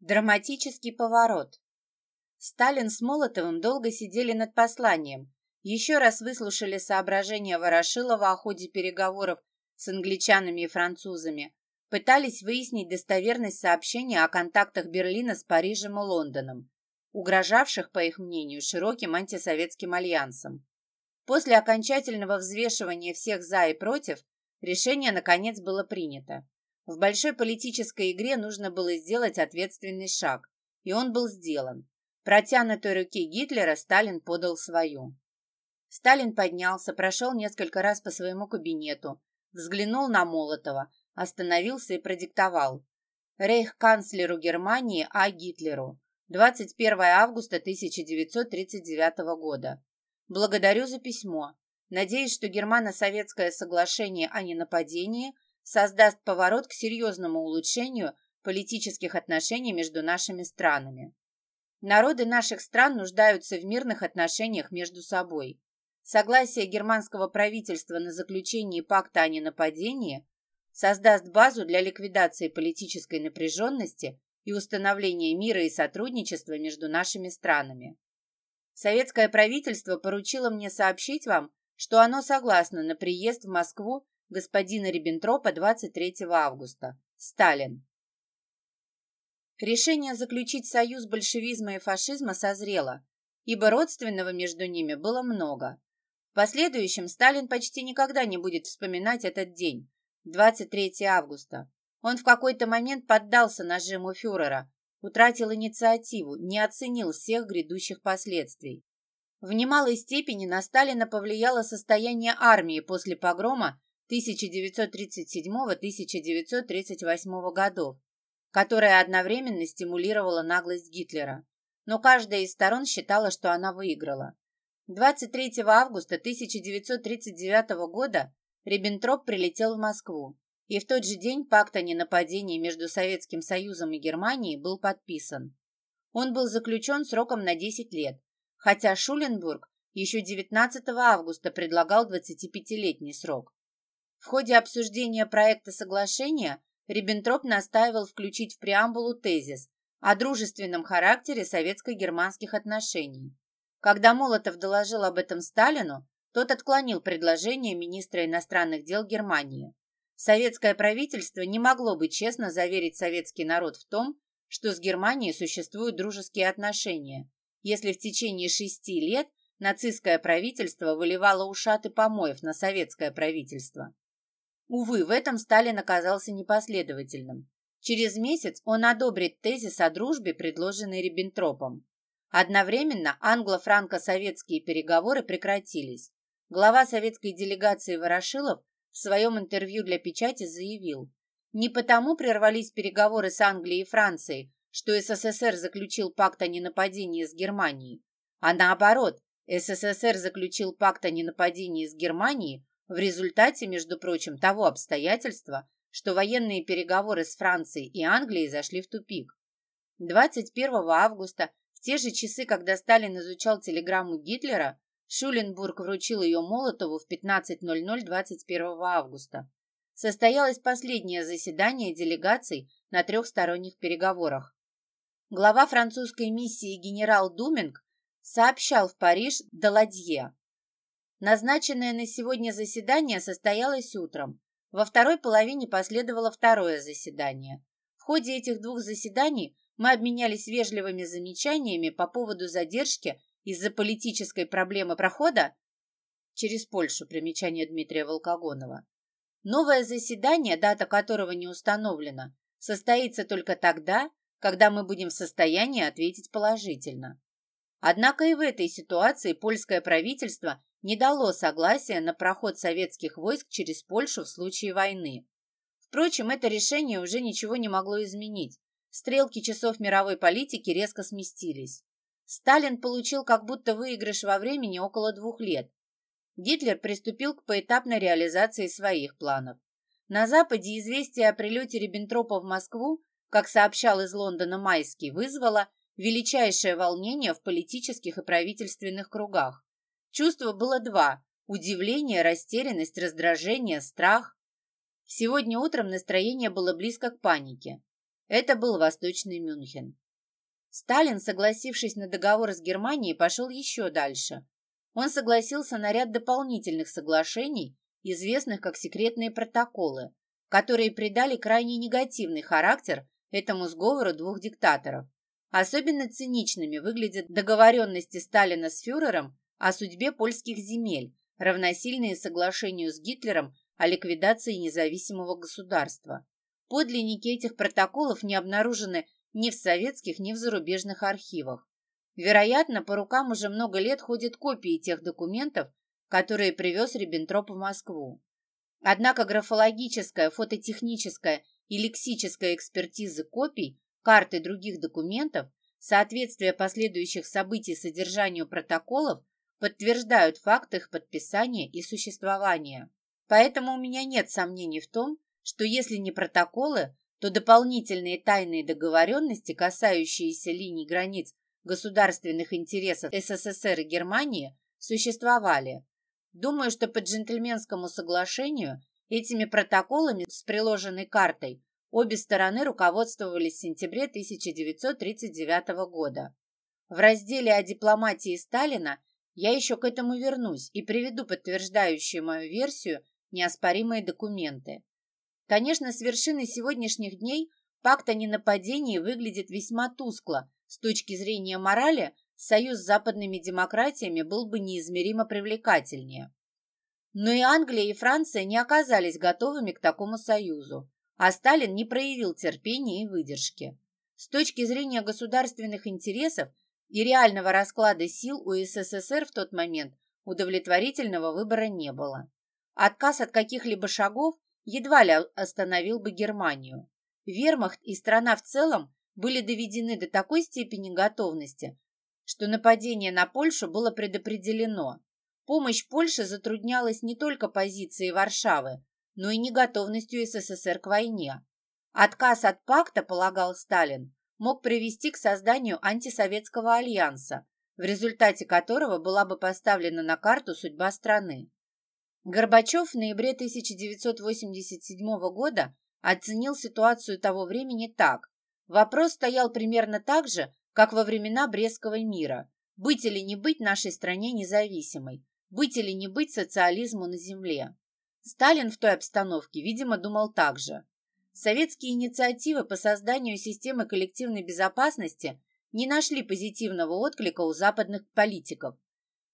Драматический поворот. Сталин с Молотовым долго сидели над посланием, еще раз выслушали соображения Ворошилова о ходе переговоров с англичанами и французами, пытались выяснить достоверность сообщения о контактах Берлина с Парижем и Лондоном, угрожавших, по их мнению, широким антисоветским альянсом. После окончательного взвешивания всех «за» и «против» решение, наконец, было принято. В большой политической игре нужно было сделать ответственный шаг, и он был сделан. Протянутой руки Гитлера Сталин подал свою. Сталин поднялся, прошел несколько раз по своему кабинету, взглянул на Молотова, остановился и продиктовал. Рейхканцлеру Германии А. Гитлеру. 21 августа 1939 года. Благодарю за письмо. Надеюсь, что германо-советское соглашение о ненападении – создаст поворот к серьезному улучшению политических отношений между нашими странами. Народы наших стран нуждаются в мирных отношениях между собой. Согласие германского правительства на заключение пакта о ненападении создаст базу для ликвидации политической напряженности и установления мира и сотрудничества между нашими странами. Советское правительство поручило мне сообщить вам, что оно согласно на приезд в Москву господина Риббентропа 23 августа. Сталин. Решение заключить союз большевизма и фашизма созрело, ибо родственного между ними было много. В последующем Сталин почти никогда не будет вспоминать этот день, 23 августа. Он в какой-то момент поддался нажиму фюрера, утратил инициативу, не оценил всех грядущих последствий. В немалой степени на Сталина повлияло состояние армии после погрома 1937-1938 годов, которая одновременно стимулировала наглость Гитлера. Но каждая из сторон считала, что она выиграла. 23 августа 1939 года Риббентроп прилетел в Москву, и в тот же день пакт о ненападении между Советским Союзом и Германией был подписан. Он был заключен сроком на 10 лет, хотя Шуленбург еще 19 августа предлагал 25-летний срок. В ходе обсуждения проекта соглашения Риббентроп настаивал включить в преамбулу тезис о дружественном характере советско-германских отношений. Когда Молотов доложил об этом Сталину, тот отклонил предложение министра иностранных дел Германии. Советское правительство не могло бы честно заверить советский народ в том, что с Германией существуют дружеские отношения, если в течение шести лет нацистское правительство выливало ушаты помоев на советское правительство. Увы, в этом Сталин оказался непоследовательным. Через месяц он одобрит тезис о дружбе, предложенный Риббентропом. Одновременно англо-франко-советские переговоры прекратились. Глава советской делегации Ворошилов в своем интервью для печати заявил, не потому прервались переговоры с Англией и Францией, что СССР заключил пакт о ненападении с Германией, а наоборот, СССР заключил пакт о ненападении с Германией в результате, между прочим, того обстоятельства, что военные переговоры с Францией и Англией зашли в тупик. 21 августа, в те же часы, когда Сталин изучал телеграмму Гитлера, Шуленбург вручил ее Молотову в 15.00 21 августа. Состоялось последнее заседание делегаций на трехсторонних переговорах. Глава французской миссии генерал Думинг сообщал в Париж Даладье, Назначенное на сегодня заседание состоялось утром. Во второй половине последовало второе заседание. В ходе этих двух заседаний мы обменялись вежливыми замечаниями по поводу задержки из-за политической проблемы прохода через Польшу, примечание Дмитрия Волкогонова. Новое заседание, дата которого не установлена, состоится только тогда, когда мы будем в состоянии ответить положительно. Однако и в этой ситуации польское правительство не дало согласия на проход советских войск через Польшу в случае войны. Впрочем, это решение уже ничего не могло изменить. Стрелки часов мировой политики резко сместились. Сталин получил как будто выигрыш во времени около двух лет. Гитлер приступил к поэтапной реализации своих планов. На Западе известие о прилете Риббентропа в Москву, как сообщал из Лондона Майский, вызвало величайшее волнение в политических и правительственных кругах. Чувства было два – удивление, растерянность, раздражение, страх. Сегодня утром настроение было близко к панике. Это был Восточный Мюнхен. Сталин, согласившись на договор с Германией, пошел еще дальше. Он согласился на ряд дополнительных соглашений, известных как секретные протоколы, которые придали крайне негативный характер этому сговору двух диктаторов. Особенно циничными выглядят договоренности Сталина с фюрером о судьбе польских земель, равносильные соглашению с Гитлером о ликвидации независимого государства. Подлинники этих протоколов не обнаружены ни в советских, ни в зарубежных архивах. Вероятно, по рукам уже много лет ходят копии тех документов, которые привез Риббентроп в Москву. Однако графологическая, фототехническая и лексическая экспертизы копий, карты других документов, соответствие последующих событий содержанию протоколов подтверждают факт их подписания и существования. Поэтому у меня нет сомнений в том, что если не протоколы, то дополнительные тайные договоренности, касающиеся линий границ государственных интересов СССР и Германии, существовали. Думаю, что по джентльменскому соглашению этими протоколами с приложенной картой обе стороны руководствовались в сентябре 1939 года. В разделе о дипломатии Сталина я еще к этому вернусь и приведу подтверждающую мою версию неоспоримые документы. Конечно, с вершины сегодняшних дней пакт о ненападении выглядит весьма тускло. С точки зрения морали, союз с западными демократиями был бы неизмеримо привлекательнее. Но и Англия, и Франция не оказались готовыми к такому союзу, а Сталин не проявил терпения и выдержки. С точки зрения государственных интересов и реального расклада сил у СССР в тот момент удовлетворительного выбора не было. Отказ от каких-либо шагов едва ли остановил бы Германию. Вермахт и страна в целом были доведены до такой степени готовности, что нападение на Польшу было предопределено. Помощь Польше затруднялась не только позицией Варшавы, но и неготовностью СССР к войне. Отказ от пакта, полагал Сталин, мог привести к созданию антисоветского альянса, в результате которого была бы поставлена на карту судьба страны. Горбачев в ноябре 1987 года оценил ситуацию того времени так. Вопрос стоял примерно так же, как во времена Брестского мира. Быть или не быть нашей стране независимой? Быть или не быть социализму на земле? Сталин в той обстановке, видимо, думал так же. Советские инициативы по созданию системы коллективной безопасности не нашли позитивного отклика у западных политиков.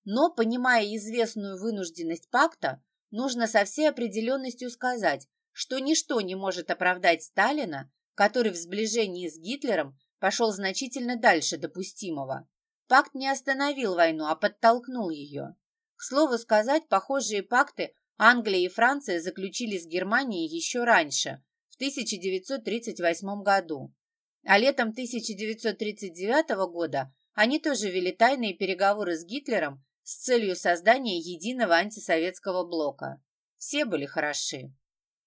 Но, понимая известную вынужденность пакта, нужно со всей определенностью сказать, что ничто не может оправдать Сталина, который в сближении с Гитлером пошел значительно дальше допустимого. Пакт не остановил войну, а подтолкнул ее. К слову сказать, похожие пакты Англия и Франция заключили с Германией еще раньше, в 1938 году. А летом 1939 года они тоже вели тайные переговоры с Гитлером с целью создания единого антисоветского блока. Все были хороши.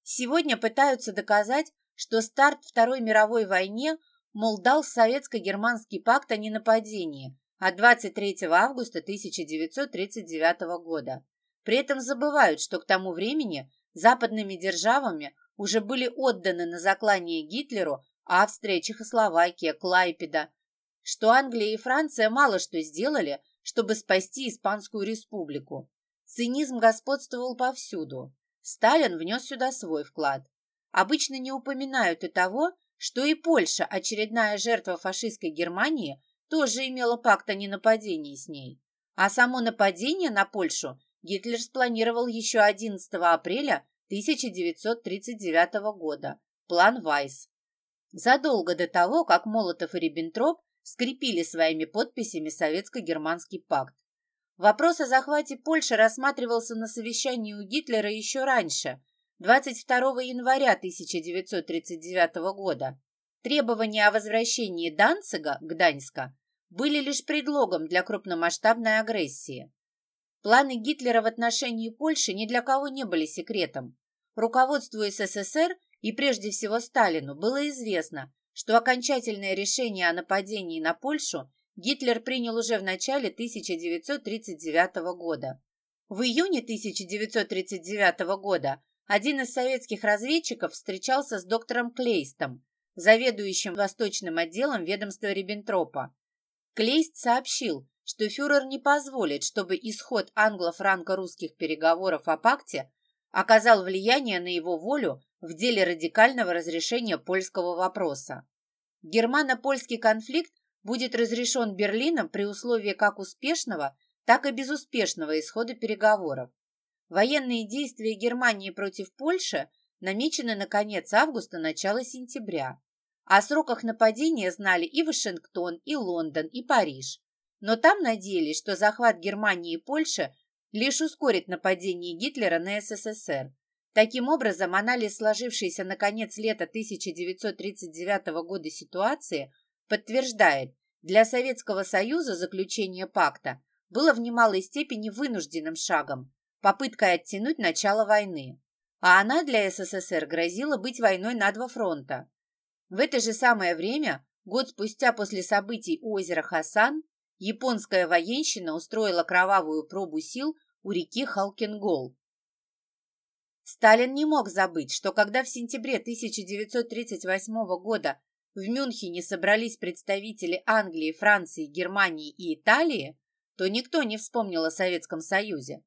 Сегодня пытаются доказать, что старт Второй мировой войне, мол, дал советско-германский пакт о ненападении от 23 августа 1939 года. При этом забывают, что к тому времени западными державами уже были отданы на заклание Гитлеру Австрия, Чехословакия, Клайпеда, что Англия и Франция мало что сделали, чтобы спасти Испанскую республику. Цинизм господствовал повсюду. Сталин внес сюда свой вклад. Обычно не упоминают и того, что и Польша, очередная жертва фашистской Германии, тоже имела пакт о ненападении с ней. А само нападение на Польшу Гитлер спланировал еще 11 апреля 1939 года, план Вайс. Задолго до того, как Молотов и Риббентроп скрепили своими подписями советско-германский пакт. Вопрос о захвате Польши рассматривался на совещании у Гитлера еще раньше, 22 января 1939 года. Требования о возвращении Данцига, Гданьска, были лишь предлогом для крупномасштабной агрессии. Планы Гитлера в отношении Польши ни для кого не были секретом. Руководству СССР и прежде всего Сталину было известно, что окончательное решение о нападении на Польшу Гитлер принял уже в начале 1939 года. В июне 1939 года один из советских разведчиков встречался с доктором Клейстом, заведующим восточным отделом ведомства Риббентропа. Клейст сообщил, что фюрер не позволит, чтобы исход англо-франко-русских переговоров о пакте оказал влияние на его волю в деле радикального разрешения польского вопроса. Германо-польский конфликт будет разрешен Берлином при условии как успешного, так и безуспешного исхода переговоров. Военные действия Германии против Польши намечены на конец августа, начало сентября. О сроках нападения знали и Вашингтон, и Лондон, и Париж. Но там надеялись, что захват Германии и Польши лишь ускорит нападение Гитлера на СССР. Таким образом, анализ сложившейся на конец лета 1939 года ситуации подтверждает, для Советского Союза заключение пакта было в немалой степени вынужденным шагом, попыткой оттянуть начало войны. А она для СССР грозила быть войной на два фронта. В это же самое время, год спустя после событий у озера Хасан, японская военщина устроила кровавую пробу сил у реки Халкингол. Сталин не мог забыть, что когда в сентябре 1938 года в Мюнхене собрались представители Англии, Франции, Германии и Италии, то никто не вспомнил о Советском Союзе.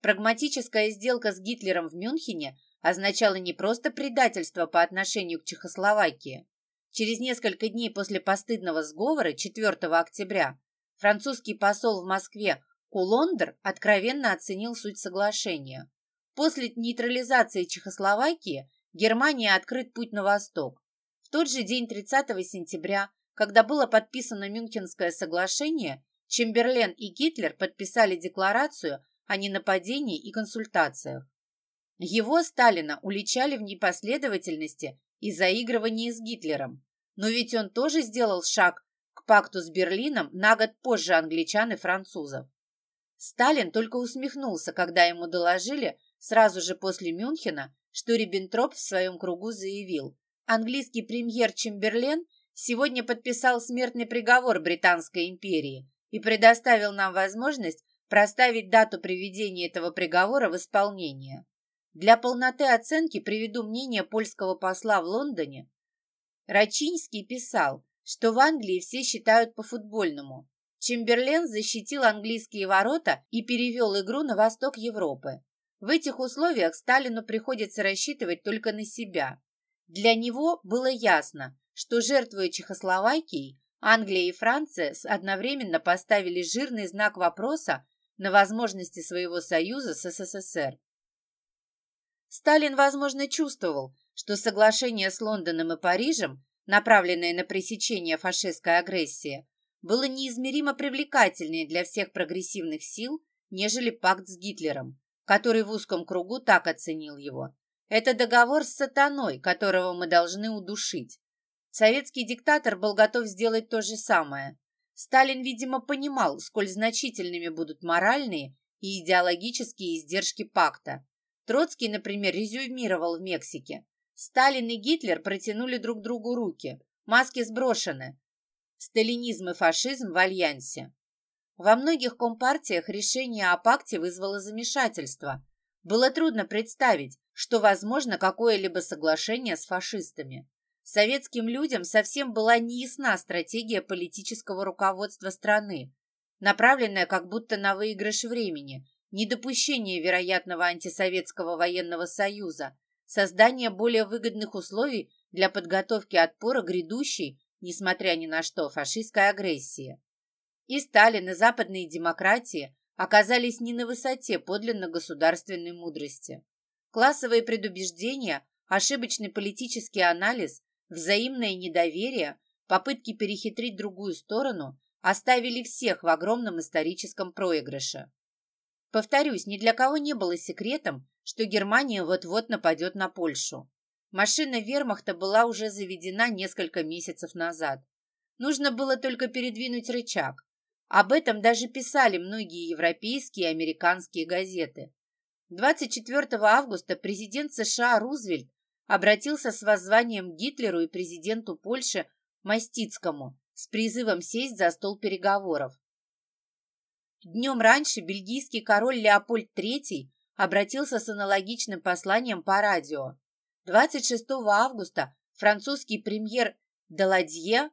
Прагматическая сделка с Гитлером в Мюнхене означало не просто предательство по отношению к Чехословакии. Через несколько дней после постыдного сговора 4 октября французский посол в Москве Кулондер откровенно оценил суть соглашения. После нейтрализации Чехословакии Германия открыт путь на восток. В тот же день 30 сентября, когда было подписано Мюнхенское соглашение, Чемберлен и Гитлер подписали декларацию о ненападении и консультациях. Его, Сталина, уличали в непоследовательности и заигрывании с Гитлером. Но ведь он тоже сделал шаг к пакту с Берлином на год позже англичан и французов. Сталин только усмехнулся, когда ему доложили сразу же после Мюнхена, что Риббентроп в своем кругу заявил, английский премьер Чемберлен сегодня подписал смертный приговор Британской империи и предоставил нам возможность проставить дату приведения этого приговора в исполнение. Для полноты оценки приведу мнение польского посла в Лондоне. Рачинский писал, что в Англии все считают по-футбольному. Чемберлен защитил английские ворота и перевел игру на восток Европы. В этих условиях Сталину приходится рассчитывать только на себя. Для него было ясно, что жертвуя Чехословакией, Англия и Франция одновременно поставили жирный знак вопроса на возможности своего союза с СССР. Сталин, возможно, чувствовал, что соглашение с Лондоном и Парижем, направленное на пресечение фашистской агрессии, было неизмеримо привлекательнее для всех прогрессивных сил, нежели пакт с Гитлером, который в узком кругу так оценил его. Это договор с сатаной, которого мы должны удушить. Советский диктатор был готов сделать то же самое. Сталин, видимо, понимал, сколь значительными будут моральные и идеологические издержки пакта, Троцкий, например, резюмировал в Мексике. Сталин и Гитлер протянули друг другу руки. Маски сброшены. Сталинизм и фашизм в альянсе. Во многих компартиях решение о пакте вызвало замешательство. Было трудно представить, что возможно какое-либо соглашение с фашистами. Советским людям совсем была неясна стратегия политического руководства страны, направленная как будто на выигрыш времени, недопущение вероятного антисоветского военного союза, создание более выгодных условий для подготовки отпора грядущей, несмотря ни на что, фашистской агрессии. И Сталин, и западные демократии оказались не на высоте подлинно государственной мудрости. Классовые предубеждения, ошибочный политический анализ, взаимное недоверие, попытки перехитрить другую сторону оставили всех в огромном историческом проигрыше. Повторюсь, ни для кого не было секретом, что Германия вот-вот нападет на Польшу. Машина вермахта была уже заведена несколько месяцев назад. Нужно было только передвинуть рычаг. Об этом даже писали многие европейские и американские газеты. 24 августа президент США Рузвельт обратился с воззванием Гитлеру и президенту Польши Мастицкому с призывом сесть за стол переговоров. Днем раньше бельгийский король Леопольд III обратился с аналогичным посланием по радио. 26 августа французский премьер Даладье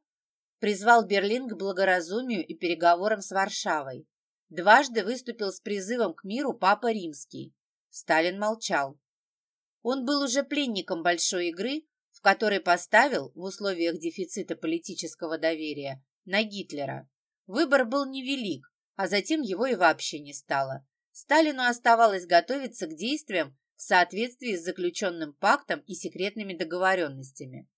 призвал Берлин к благоразумию и переговорам с Варшавой. Дважды выступил с призывом к миру Папа Римский. Сталин молчал. Он был уже пленником большой игры, в которой поставил, в условиях дефицита политического доверия, на Гитлера. Выбор был невелик, а затем его и вообще не стало. Сталину оставалось готовиться к действиям в соответствии с заключенным пактом и секретными договоренностями.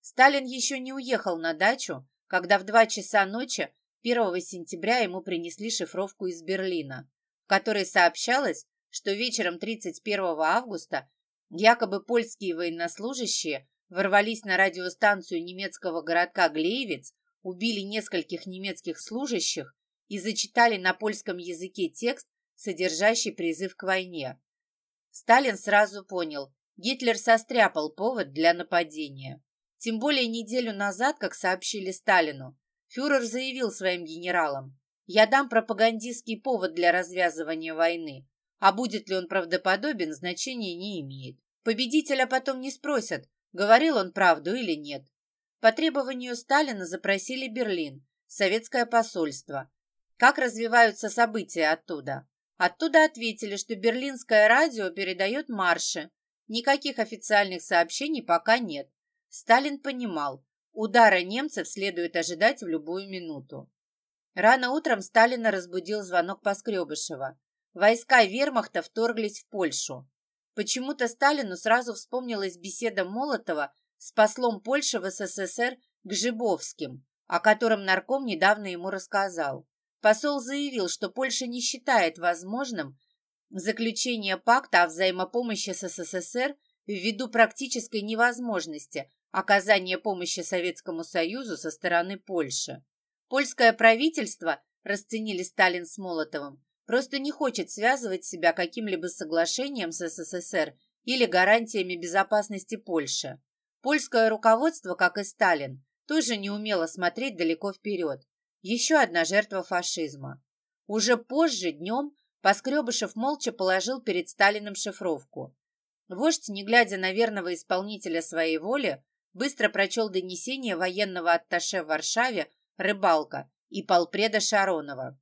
Сталин еще не уехал на дачу, когда в два часа ночи 1 сентября ему принесли шифровку из Берлина, в которой сообщалось, что вечером 31 августа якобы польские военнослужащие ворвались на радиостанцию немецкого городка Глеевец, убили нескольких немецких служащих и зачитали на польском языке текст, содержащий призыв к войне. Сталин сразу понял, Гитлер состряпал повод для нападения. Тем более неделю назад, как сообщили Сталину, фюрер заявил своим генералам, «Я дам пропагандистский повод для развязывания войны, а будет ли он правдоподобен, значения не имеет. Победителя потом не спросят, говорил он правду или нет. По требованию Сталина запросили Берлин, советское посольство. Как развиваются события оттуда? Оттуда ответили, что берлинское радио передает марши. Никаких официальных сообщений пока нет. Сталин понимал, удара немцев следует ожидать в любую минуту. Рано утром Сталина разбудил звонок Поскребышева. Войска вермахта вторглись в Польшу. Почему-то Сталину сразу вспомнилась беседа Молотова с послом Польши в СССР Гжибовским, о котором нарком недавно ему рассказал. Посол заявил, что Польша не считает возможным заключение пакта о взаимопомощи с СССР ввиду практической невозможности оказания помощи Советскому Союзу со стороны Польши. Польское правительство, расценили Сталин с Молотовым, просто не хочет связывать себя каким-либо соглашением с СССР или гарантиями безопасности Польши. Польское руководство, как и Сталин, тоже не умело смотреть далеко вперед. Еще одна жертва фашизма. Уже позже, днем, Поскребышев молча положил перед Сталиным шифровку. Вождь, не глядя на верного исполнителя своей воли, быстро прочел донесение военного атташе в Варшаве «Рыбалка» и полпреда Шаронова.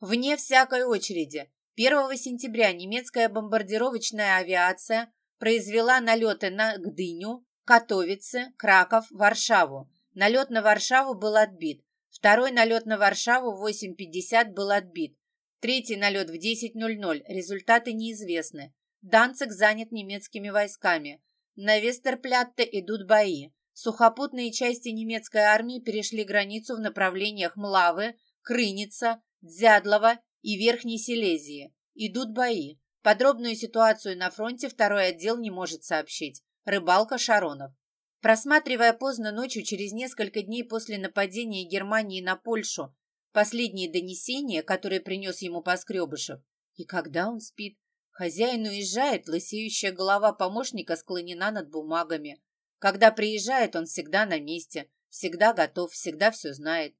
Вне всякой очереди, 1 сентября немецкая бомбардировочная авиация произвела налеты на Гдыню, Катовице, Краков, Варшаву, Налет на Варшаву был отбит. Второй налет на Варшаву в 8.50 был отбит. Третий налет в 10.00. Результаты неизвестны. Данцик занят немецкими войсками. На Вестерплятте идут бои. Сухопутные части немецкой армии перешли границу в направлениях Млавы, Крыница, Дзядлова и Верхней Силезии. Идут бои. Подробную ситуацию на фронте второй отдел не может сообщить. Рыбалка Шаронов. Просматривая поздно ночью, через несколько дней после нападения Германии на Польшу, последние донесения, которые принес ему Поскребышев, и когда он спит, хозяин уезжает, лысеющая голова помощника склонена над бумагами. Когда приезжает, он всегда на месте, всегда готов, всегда все знает.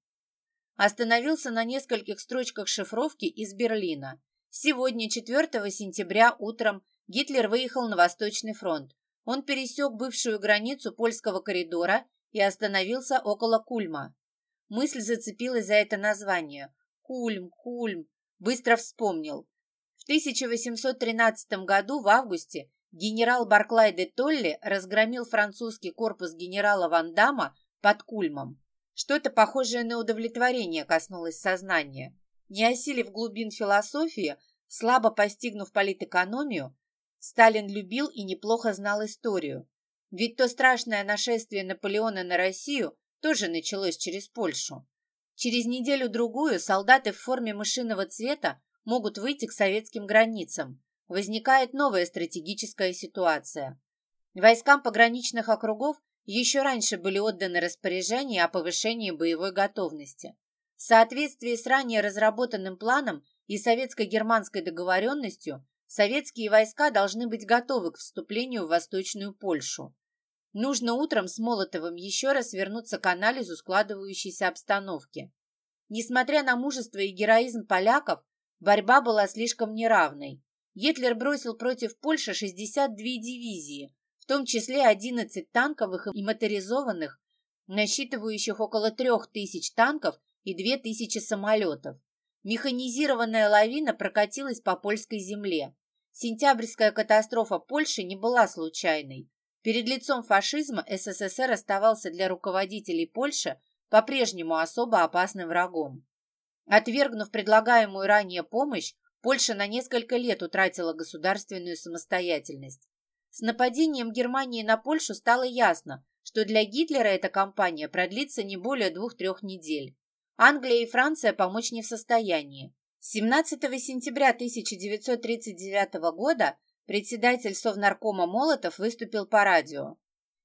Остановился на нескольких строчках шифровки из Берлина. Сегодня, 4 сентября, утром Гитлер выехал на Восточный фронт. Он пересек бывшую границу польского коридора и остановился около Кульма. Мысль зацепилась за это название. Кульм, Кульм. Быстро вспомнил. В 1813 году в августе генерал Барклай де Толли разгромил французский корпус генерала Ван Дамма под Кульмом. Что-то похожее на удовлетворение коснулось сознания. Не осилив глубин философии, слабо постигнув политэкономию, Сталин любил и неплохо знал историю. Ведь то страшное нашествие Наполеона на Россию тоже началось через Польшу. Через неделю-другую солдаты в форме мышиного цвета могут выйти к советским границам. Возникает новая стратегическая ситуация. Войскам пограничных округов еще раньше были отданы распоряжения о повышении боевой готовности. В соответствии с ранее разработанным планом и советско-германской договоренностью советские войска должны быть готовы к вступлению в Восточную Польшу. Нужно утром с Молотовым еще раз вернуться к анализу складывающейся обстановки. Несмотря на мужество и героизм поляков, борьба была слишком неравной. Гитлер бросил против Польши 62 дивизии, в том числе 11 танковых и моторизованных, насчитывающих около 3000 танков и 2000 самолетов. Механизированная лавина прокатилась по польской земле. Сентябрьская катастрофа Польши не была случайной. Перед лицом фашизма СССР оставался для руководителей Польши по-прежнему особо опасным врагом. Отвергнув предлагаемую ранее помощь, Польша на несколько лет утратила государственную самостоятельность. С нападением Германии на Польшу стало ясно, что для Гитлера эта кампания продлится не более двух-трех недель. Англия и Франция помочь не в состоянии. 17 сентября 1939 года председатель Совнаркома Молотов выступил по радио.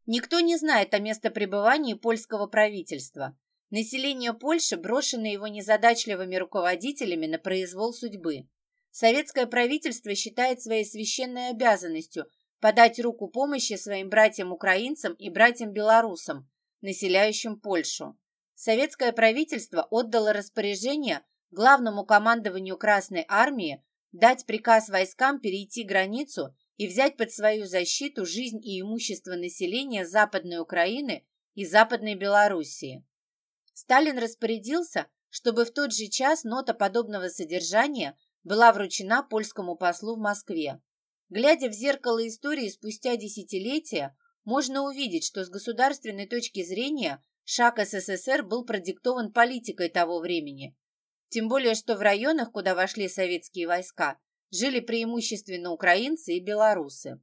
Никто не знает о местопребывании польского правительства. Население Польши брошено его незадачливыми руководителями на произвол судьбы. Советское правительство считает своей священной обязанностью подать руку помощи своим братьям-украинцам и братьям-белорусам, населяющим Польшу советское правительство отдало распоряжение главному командованию Красной Армии дать приказ войскам перейти границу и взять под свою защиту жизнь и имущество населения Западной Украины и Западной Белоруссии. Сталин распорядился, чтобы в тот же час нота подобного содержания была вручена польскому послу в Москве. Глядя в зеркало истории спустя десятилетия, можно увидеть, что с государственной точки зрения Шаг СССР был продиктован политикой того времени. Тем более, что в районах, куда вошли советские войска, жили преимущественно украинцы и белорусы.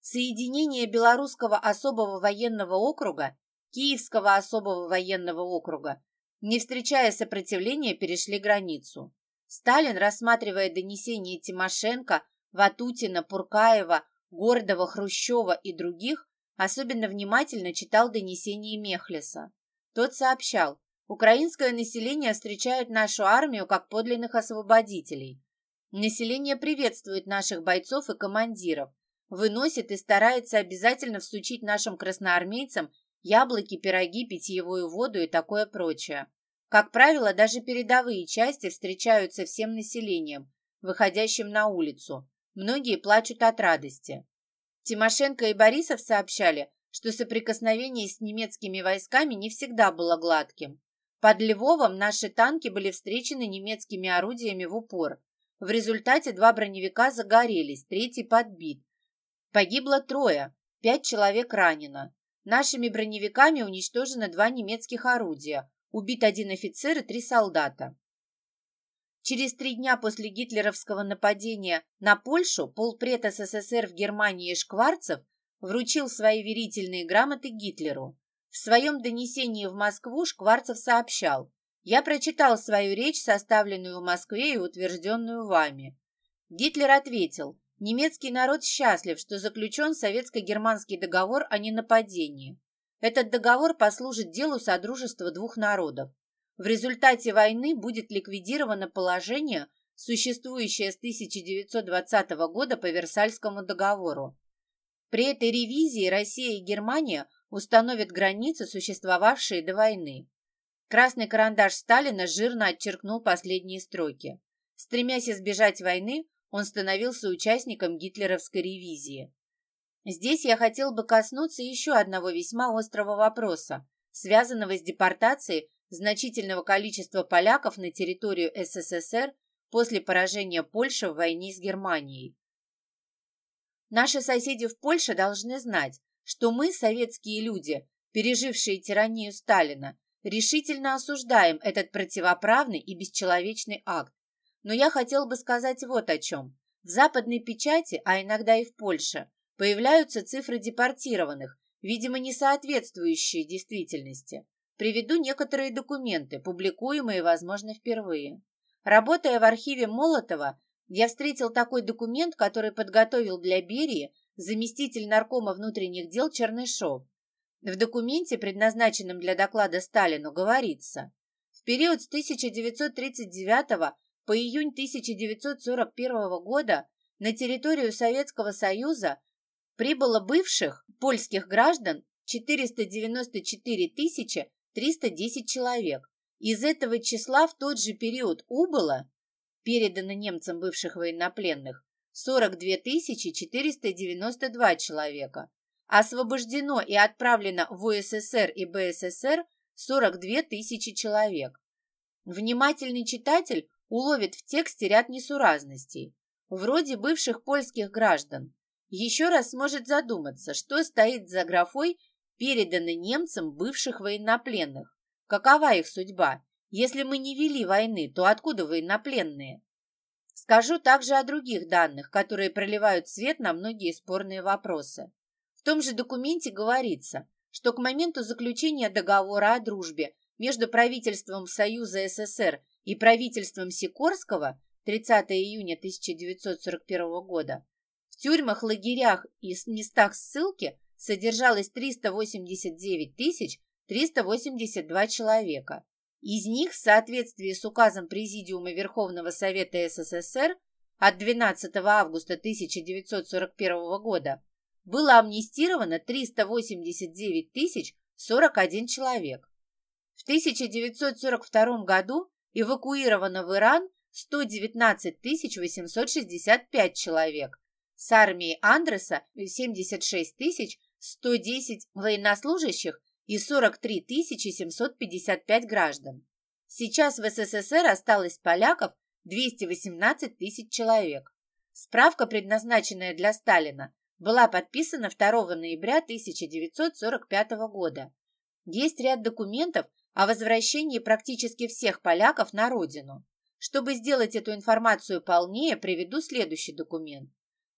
Соединение Белорусского особого военного округа, Киевского особого военного округа, не встречая сопротивления, перешли границу. Сталин, рассматривая донесения Тимошенко, Ватутина, Пуркаева, Гордова, Хрущева и других, Особенно внимательно читал донесения Мехлеса. Тот сообщал, украинское население встречает нашу армию как подлинных освободителей. Население приветствует наших бойцов и командиров, выносит и старается обязательно всучить нашим красноармейцам яблоки, пироги, питьевую воду и такое прочее. Как правило, даже передовые части встречаются всем населением, выходящим на улицу. Многие плачут от радости. Тимошенко и Борисов сообщали, что соприкосновение с немецкими войсками не всегда было гладким. Под Львовом наши танки были встречены немецкими орудиями в упор. В результате два броневика загорелись, третий подбит. Погибло трое, пять человек ранено. Нашими броневиками уничтожено два немецких орудия, убит один офицер и три солдата. Через три дня после гитлеровского нападения на Польшу полпред СССР в Германии Шкварцев вручил свои верительные грамоты Гитлеру. В своем донесении в Москву Шкварцев сообщал «Я прочитал свою речь, составленную в Москве и утвержденную вами». Гитлер ответил «Немецкий народ счастлив, что заключен советско-германский договор о ненападении. Этот договор послужит делу содружества двух народов. В результате войны будет ликвидировано положение, существующее с 1920 года по Версальскому договору. При этой ревизии Россия и Германия установят границы, существовавшие до войны. Красный карандаш Сталина жирно отчеркнул последние строки. Стремясь избежать войны, он становился участником гитлеровской ревизии. Здесь я хотел бы коснуться еще одного весьма острого вопроса, связанного с депортацией значительного количества поляков на территорию СССР после поражения Польши в войне с Германией. Наши соседи в Польше должны знать, что мы, советские люди, пережившие тиранию Сталина, решительно осуждаем этот противоправный и бесчеловечный акт. Но я хотел бы сказать вот о чем. В западной печати, а иногда и в Польше, появляются цифры депортированных, видимо, не соответствующие действительности. Приведу некоторые документы, публикуемые, возможно, впервые. Работая в архиве Молотова, я встретил такой документ, который подготовил для Берии заместитель наркома внутренних дел Чернышов. В документе, предназначенном для доклада Сталину, говорится, в период с 1939 по июнь 1941 года на территорию Советского Союза прибыло бывших польских граждан 494 тысячи 310 человек. Из этого числа в тот же период убыло, передано немцам бывших военнопленных, 42 492 человека. Освобождено и отправлено в УССР и БССР 42 тысячи человек. Внимательный читатель уловит в тексте ряд несуразностей, вроде бывших польских граждан. Еще раз сможет задуматься, что стоит за графой «переданы немцам бывших военнопленных». Какова их судьба? Если мы не вели войны, то откуда военнопленные? Скажу также о других данных, которые проливают свет на многие спорные вопросы. В том же документе говорится, что к моменту заключения договора о дружбе между правительством Союза СССР и правительством Сикорского 30 июня 1941 года в тюрьмах, лагерях и местах ссылки содержалось 389 382 человека. Из них, в соответствии с указом Президиума Верховного Совета СССР от 12 августа 1941 года, было амнистировано 389 041 человек. В 1942 году эвакуировано в Иран 119 865 человек. С армией Андреса 76 110 военнослужащих и 43 755 граждан. Сейчас в СССР осталось поляков 218 тысяч человек. Справка, предназначенная для Сталина, была подписана 2 ноября 1945 года. Есть ряд документов о возвращении практически всех поляков на родину. Чтобы сделать эту информацию полнее, приведу следующий документ.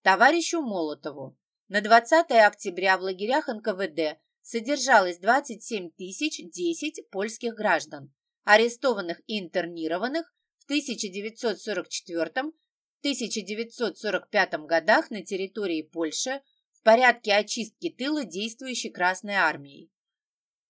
Товарищу Молотову. На 20 октября в лагерях НКВД содержалось 27 010 польских граждан, арестованных и интернированных в 1944-1945 годах на территории Польши в порядке очистки тыла действующей Красной Армией.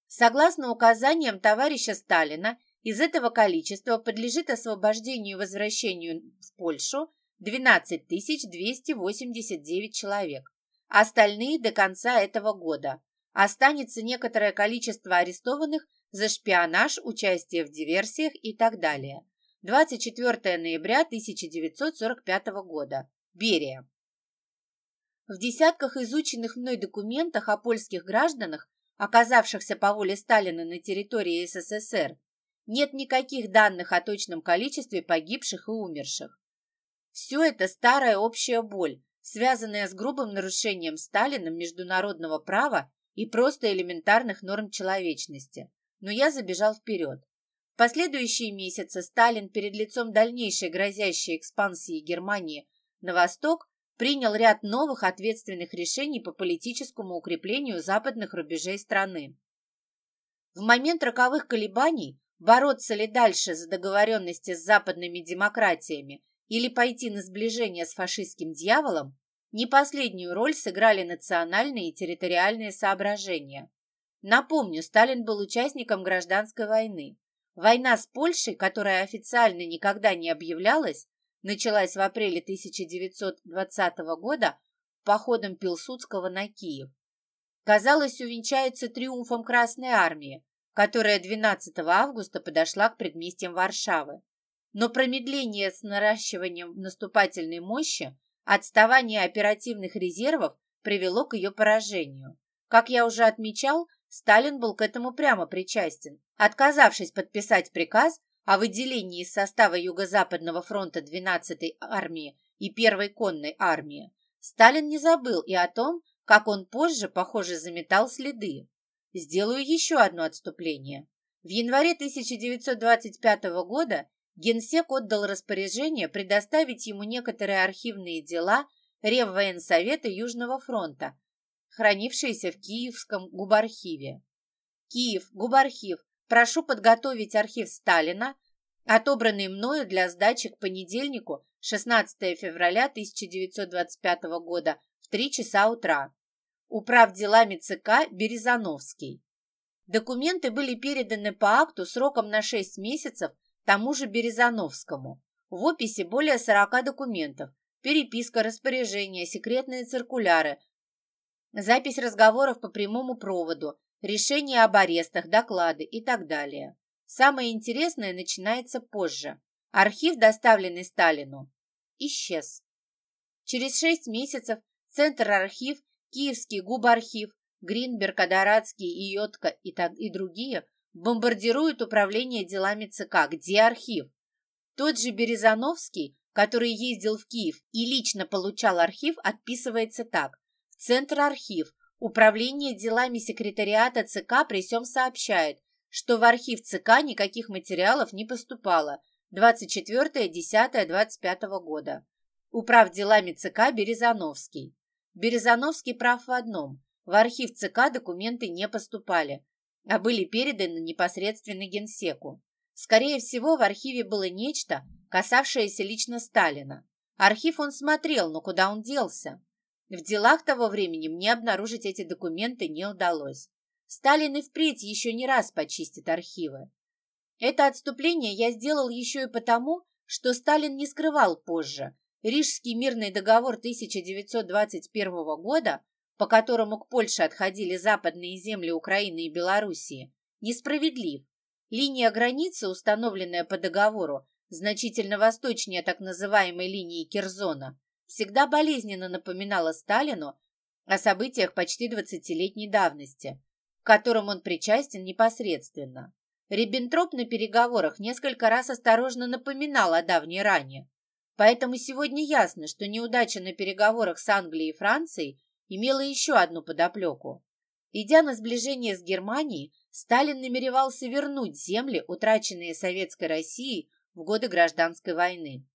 Согласно указаниям товарища Сталина, из этого количества подлежит освобождению и возвращению в Польшу 12 289 человек, остальные до конца этого года. Останется некоторое количество арестованных за шпионаж, участие в диверсиях и так далее. 24 ноября 1945 года. Берия. В десятках изученных мной документах о польских гражданах оказавшихся по воле Сталина на территории СССР, нет никаких данных о точном количестве погибших и умерших. Все это старая общая боль, связанная с грубым нарушением Сталином международного права и просто элементарных норм человечности. Но я забежал вперед. В последующие месяцы Сталин перед лицом дальнейшей грозящей экспансии Германии на восток принял ряд новых ответственных решений по политическому укреплению западных рубежей страны. В момент роковых колебаний бороться ли дальше за договоренности с западными демократиями или пойти на сближение с фашистским дьяволом, не последнюю роль сыграли национальные и территориальные соображения. Напомню, Сталин был участником гражданской войны. Война с Польшей, которая официально никогда не объявлялась, началась в апреле 1920 года походом Пилсудского на Киев. Казалось, увенчается триумфом Красной Армии, которая 12 августа подошла к предместьям Варшавы. Но промедление с наращиванием наступательной мощи, отставание оперативных резервов привело к ее поражению. Как я уже отмечал, Сталин был к этому прямо причастен, отказавшись подписать приказ о выделении из состава Юго-Западного фронта 12-й армии и 1-й конной армии, Сталин не забыл и о том, как он позже, похоже, заметал следы. Сделаю еще одно отступление. В январе 1925 года Генсек отдал распоряжение предоставить ему некоторые архивные дела Реввоенсовета Южного фронта, хранившиеся в Киевском губархиве. Киев, губархив, Прошу подготовить архив Сталина, отобранный мною для сдачи к понедельнику, 16 февраля 1925 года в 3 часа утра. Управ делами ЦК Березановский. Документы были переданы по акту сроком на 6 месяцев тому же Березановскому. В описи более 40 документов, переписка, распоряжения, секретные циркуляры, запись разговоров по прямому проводу, решения об арестах, доклады и так далее. Самое интересное начинается позже. Архив, доставленный Сталину, исчез. Через шесть месяцев Центр-архив, Киевский губархив, Гринберг, Адорадский, Йотка и, так, и другие бомбардируют управление делами ЦК. Где архив? Тот же Березановский, который ездил в Киев и лично получал архив, отписывается так. В Центр-архив, Управление делами секретариата ЦК при всем сообщает, что в архив ЦК никаких материалов не поступало 24.10.25 года. Управ делами ЦК Березановский. Березановский прав в одном. В архив ЦК документы не поступали, а были переданы непосредственно генсеку. Скорее всего, в архиве было нечто, касавшееся лично Сталина. Архив он смотрел, но куда он делся? В делах того времени мне обнаружить эти документы не удалось. Сталин и впредь еще не раз почистит архивы. Это отступление я сделал еще и потому, что Сталин не скрывал позже. Рижский мирный договор 1921 года, по которому к Польше отходили западные земли Украины и Белоруссии, несправедлив. Линия границы, установленная по договору, значительно восточнее так называемой линии Керзона, всегда болезненно напоминала Сталину о событиях почти 20-летней давности, к которым он причастен непосредственно. Риббентроп на переговорах несколько раз осторожно напоминал о давней ране, поэтому сегодня ясно, что неудача на переговорах с Англией и Францией имела еще одну подоплеку. Идя на сближение с Германией, Сталин намеревался вернуть земли, утраченные Советской Россией в годы Гражданской войны.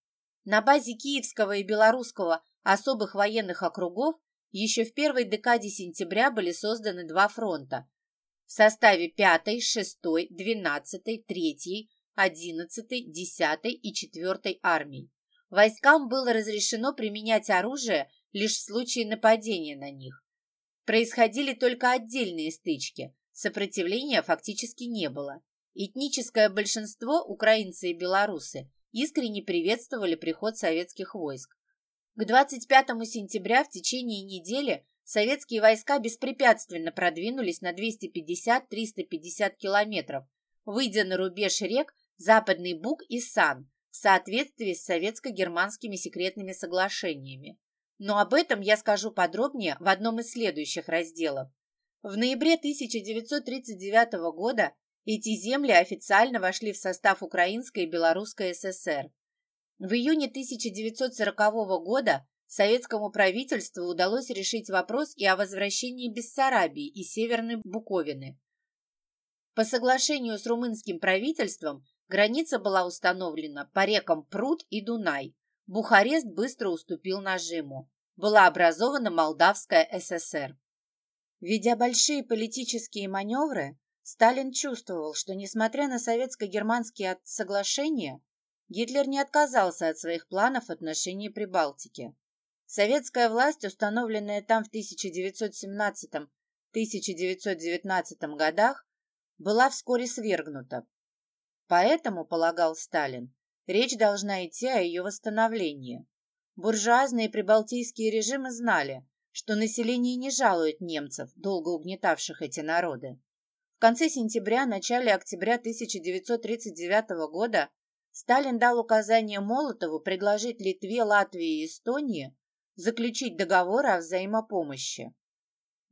На базе Киевского и Белорусского особых военных округов еще в первой декаде сентября были созданы два фронта в составе 5, 6, 12, 3, 11, 10 и 4 армий. Войскам было разрешено применять оружие лишь в случае нападения на них. Происходили только отдельные стычки, сопротивления фактически не было. Этническое большинство, украинцы и белорусы, искренне приветствовали приход советских войск. К 25 сентября в течение недели советские войска беспрепятственно продвинулись на 250-350 километров, выйдя на рубеж рек Западный Буг и Сан в соответствии с советско-германскими секретными соглашениями. Но об этом я скажу подробнее в одном из следующих разделов. В ноябре 1939 года эти земли официально вошли в состав Украинской и Белорусской ССР. В июне 1940 года советскому правительству удалось решить вопрос и о возвращении Бессарабии и Северной Буковины. По соглашению с румынским правительством граница была установлена по рекам Прут и Дунай. Бухарест быстро уступил нажиму. Была образована Молдавская ССР. Ведя большие политические маневры, Сталин чувствовал, что, несмотря на советско-германские соглашения, Гитлер не отказался от своих планов в отношении Прибалтики. Советская власть, установленная там в 1917-1919 годах, была вскоре свергнута. Поэтому, полагал Сталин, речь должна идти о ее восстановлении. Буржуазные прибалтийские режимы знали, что население не жалует немцев, долго угнетавших эти народы. В конце сентября, начале октября 1939 года Сталин дал указание Молотову предложить Литве, Латвии и Эстонии заключить договор о взаимопомощи.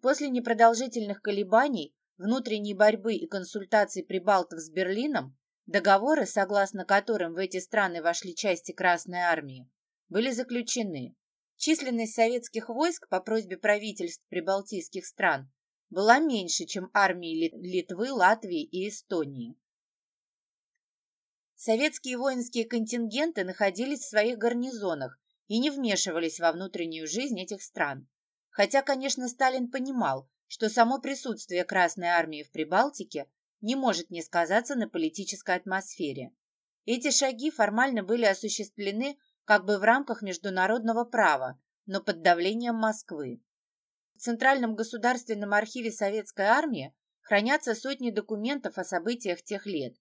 После непродолжительных колебаний, внутренней борьбы и консультаций прибалтов с Берлином, договоры, согласно которым в эти страны вошли части Красной Армии, были заключены. Численность советских войск по просьбе правительств прибалтийских стран была меньше, чем армии Литвы, Латвии и Эстонии. Советские воинские контингенты находились в своих гарнизонах и не вмешивались во внутреннюю жизнь этих стран. Хотя, конечно, Сталин понимал, что само присутствие Красной Армии в Прибалтике не может не сказаться на политической атмосфере. Эти шаги формально были осуществлены как бы в рамках международного права, но под давлением Москвы. В Центральном государственном архиве Советской Армии хранятся сотни документов о событиях тех лет.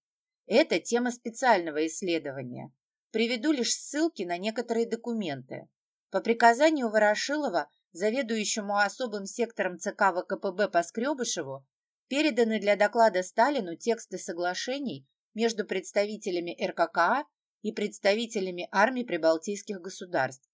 Это тема специального исследования. Приведу лишь ссылки на некоторые документы. По приказанию Ворошилова, заведующему особым сектором ЦК ВКПБ Поскребышеву, переданы для доклада Сталину тексты соглашений между представителями РККА и представителями армий прибалтийских государств.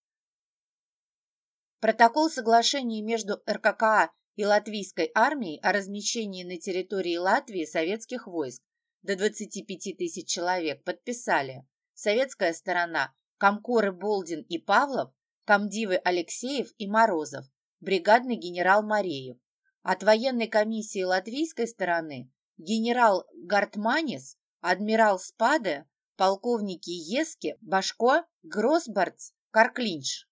Протокол соглашения между РККА и Латвийской армией о размещении на территории Латвии советских войск до 25 тысяч человек подписали советская сторона Комкоры Болдин и Павлов, комдивы Алексеев и Морозов, бригадный генерал Мареев. От военной комиссии латвийской стороны генерал Гартманис, адмирал Спаде, полковники Ески, Башко, Гросбардс, Карклинш.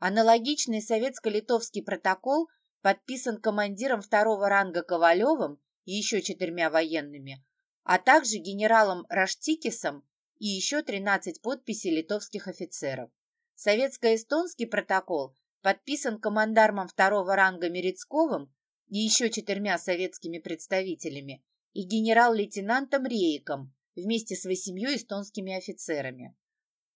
Аналогичный советско-литовский протокол подписан командиром второго ранга Ковалевым и еще четырьмя военными, а также генералом Раштикисом и еще 13 подписей литовских офицеров. Советско-эстонский протокол подписан командармом второго ранга Мерецковым и еще четырьмя советскими представителями и генерал-лейтенантом Рейком вместе с восемью эстонскими офицерами.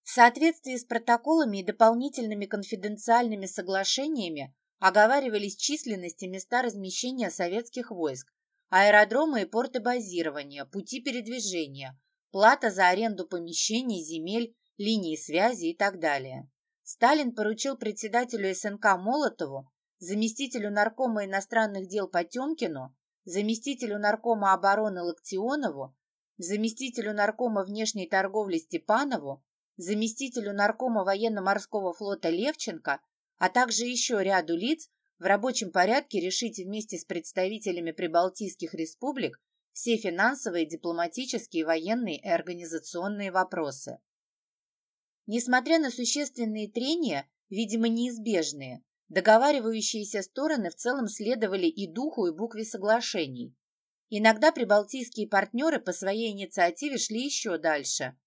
В соответствии с протоколами и дополнительными конфиденциальными соглашениями оговаривались численность и места размещения советских войск, аэродромы и порты базирования, пути передвижения, плата за аренду помещений, земель, линии связи и так далее. Сталин поручил председателю СНК Молотову, заместителю наркома иностранных дел Потемкину, заместителю наркома обороны Локтионову, заместителю наркома внешней торговли Степанову, заместителю наркома военно-морского флота Левченко, а также еще ряду лиц в рабочем порядке решить вместе с представителями прибалтийских республик все финансовые, дипломатические, военные и организационные вопросы. Несмотря на существенные трения, видимо неизбежные, договаривающиеся стороны в целом следовали и духу, и букве соглашений. Иногда прибалтийские партнеры по своей инициативе шли еще дальше.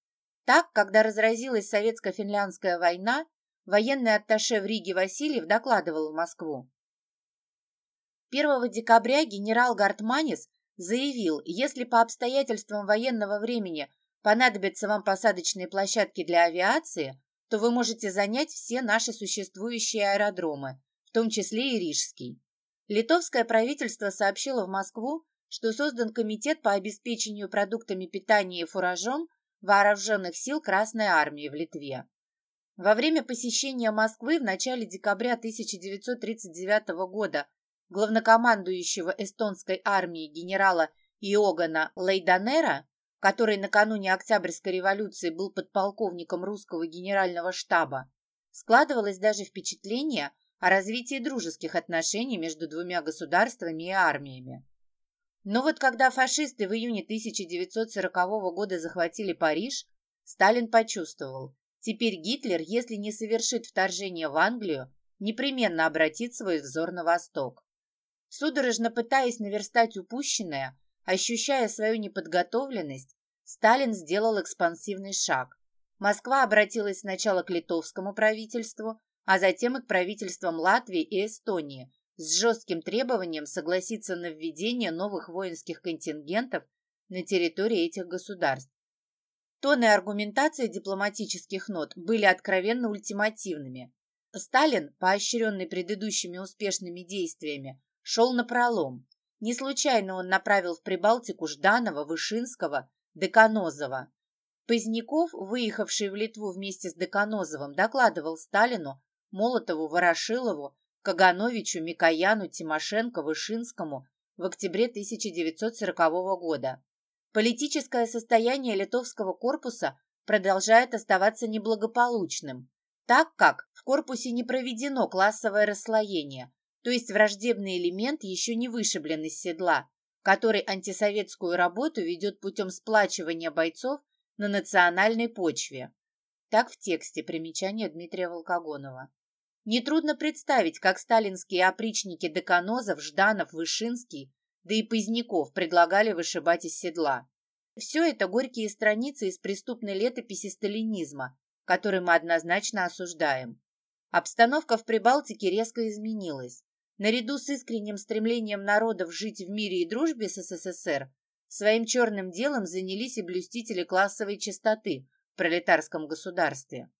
Так, когда разразилась советско-финляндская война, военный атташе в Риге Васильев докладывал в Москву. 1 декабря генерал Гартманис заявил, если по обстоятельствам военного времени понадобятся вам посадочные площадки для авиации, то вы можете занять все наши существующие аэродромы, в том числе и Рижский. Литовское правительство сообщило в Москву, что создан комитет по обеспечению продуктами питания и фуражом вооруженных сил Красной Армии в Литве. Во время посещения Москвы в начале декабря 1939 года главнокомандующего эстонской армии генерала Иогана Лейданера, который накануне Октябрьской революции был подполковником русского генерального штаба, складывалось даже впечатление о развитии дружеских отношений между двумя государствами и армиями. Но вот когда фашисты в июне 1940 года захватили Париж, Сталин почувствовал, теперь Гитлер, если не совершит вторжение в Англию, непременно обратит свой взор на восток. Судорожно пытаясь наверстать упущенное, ощущая свою неподготовленность, Сталин сделал экспансивный шаг. Москва обратилась сначала к литовскому правительству, а затем и к правительствам Латвии и Эстонии с жестким требованием согласиться на введение новых воинских контингентов на территории этих государств. Тон и аргументация дипломатических нот были откровенно ультимативными. Сталин, поощренный предыдущими успешными действиями, шел на пролом. Не случайно он направил в Прибалтику Жданова, Вышинского, Деканозова. Поздняков, выехавший в Литву вместе с Деканозовым, докладывал Сталину, Молотову, Ворошилову, Кагановичу, Микояну, Тимошенко, Вышинскому в октябре 1940 года. Политическое состояние литовского корпуса продолжает оставаться неблагополучным, так как в корпусе не проведено классовое расслоение, то есть враждебный элемент еще не вышиблен из седла, который антисоветскую работу ведет путем сплачивания бойцов на национальной почве. Так в тексте примечания Дмитрия Волкогонова. Нетрудно представить, как сталинские опричники Деканозов, Жданов, Вышинский, да и Поздняков предлагали вышибать из седла. Все это горькие страницы из преступной летописи сталинизма, который мы однозначно осуждаем. Обстановка в Прибалтике резко изменилась. Наряду с искренним стремлением народов жить в мире и дружбе с СССР, своим черным делом занялись и блюстители классовой чистоты в пролетарском государстве.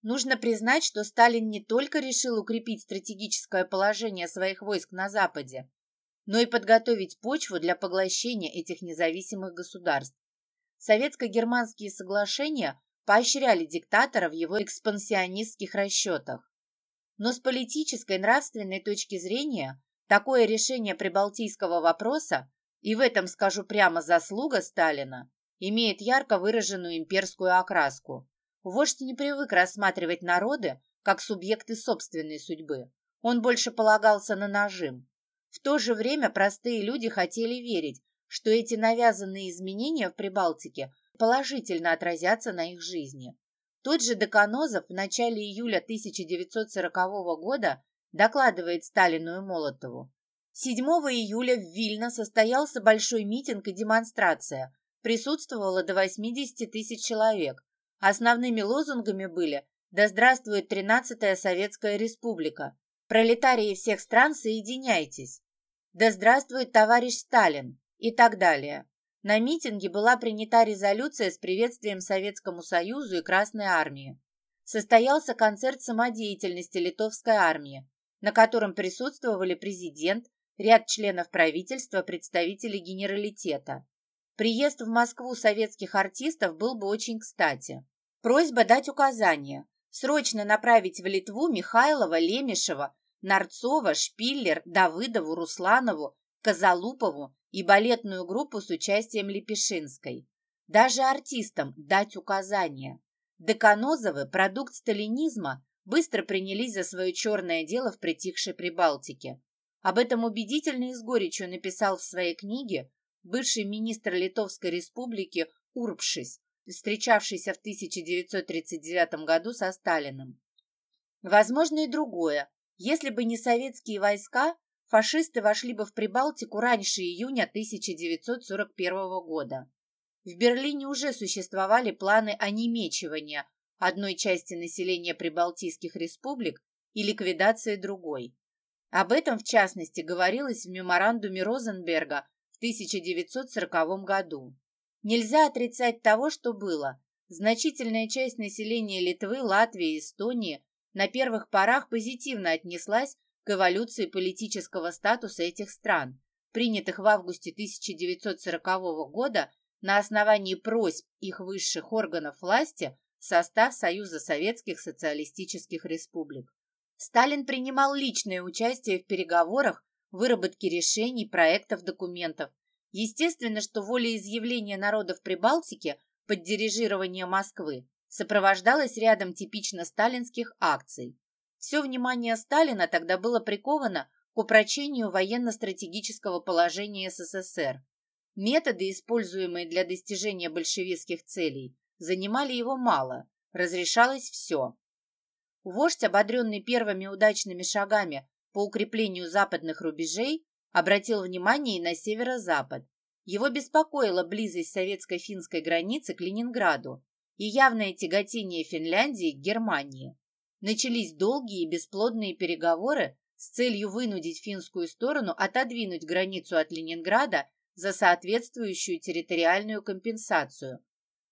Нужно признать, что Сталин не только решил укрепить стратегическое положение своих войск на Западе, но и подготовить почву для поглощения этих независимых государств. Советско-германские соглашения поощряли диктатора в его экспансионистских расчетах. Но с политической нравственной точки зрения такое решение прибалтийского вопроса, и в этом, скажу прямо, заслуга Сталина, имеет ярко выраженную имперскую окраску. Вождь не привык рассматривать народы как субъекты собственной судьбы. Он больше полагался на нажим. В то же время простые люди хотели верить, что эти навязанные изменения в Прибалтике положительно отразятся на их жизни. Тот же Деканозов в начале июля 1940 года докладывает Сталину и Молотову. 7 июля в Вильно состоялся большой митинг и демонстрация. Присутствовало до 80 тысяч человек. Основными лозунгами были «Да здравствует 13-я Советская Республика», «Пролетарии всех стран, соединяйтесь», «Да здравствует товарищ Сталин» и так далее. На митинге была принята резолюция с приветствием Советскому Союзу и Красной Армии. Состоялся концерт самодеятельности Литовской армии, на котором присутствовали президент, ряд членов правительства, представители генералитета. Приезд в Москву советских артистов был бы очень кстати. Просьба дать указания. Срочно направить в Литву Михайлова, Лемешева, Нарцова, Шпиллер, Давыдову, Русланову, Козалупову и балетную группу с участием Лепешинской. Даже артистам дать указания. Деканозовы, продукт сталинизма, быстро принялись за свое черное дело в притихшей Прибалтике. Об этом убедительно и с горечью написал в своей книге бывший министр Литовской республики Урбшис, встречавшийся в 1939 году со Сталиным. Возможно и другое. Если бы не советские войска, фашисты вошли бы в Прибалтику раньше июня 1941 года. В Берлине уже существовали планы онемечивания одной части населения прибалтийских республик и ликвидации другой. Об этом, в частности, говорилось в меморандуме Розенберга в 1940 году. Нельзя отрицать того, что было. Значительная часть населения Литвы, Латвии и Эстонии на первых порах позитивно отнеслась к эволюции политического статуса этих стран, принятых в августе 1940 года на основании просьб их высших органов власти в состав Союза Советских Социалистических Республик. Сталин принимал личное участие в переговорах, выработке решений, проектов, документов. Естественно, что волеизъявление народов Прибалтики под дирижирование Москвы сопровождалось рядом типично сталинских акций. Все внимание Сталина тогда было приковано к упрочению военно-стратегического положения СССР. Методы, используемые для достижения большевистских целей, занимали его мало, разрешалось все. Вождь, ободренный первыми удачными шагами по укреплению западных рубежей, обратил внимание и на северо-запад. Его беспокоила близость советско-финской границы к Ленинграду и явное тяготение Финляндии к Германии начались долгие и бесплодные переговоры с целью вынудить финскую сторону отодвинуть границу от Ленинграда за соответствующую территориальную компенсацию.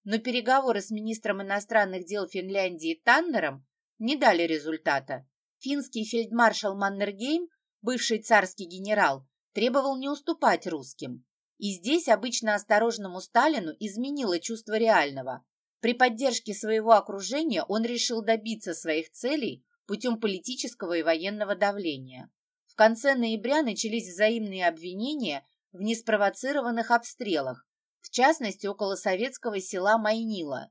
Но переговоры с министром иностранных дел Финляндии Таннером не дали результата. Финский фельдмаршал Маннергейм, бывший царский генерал, требовал не уступать русским. И здесь обычно осторожному Сталину изменило чувство реального. При поддержке своего окружения он решил добиться своих целей путем политического и военного давления. В конце ноября начались взаимные обвинения в неспровоцированных обстрелах, в частности около советского села Майнила.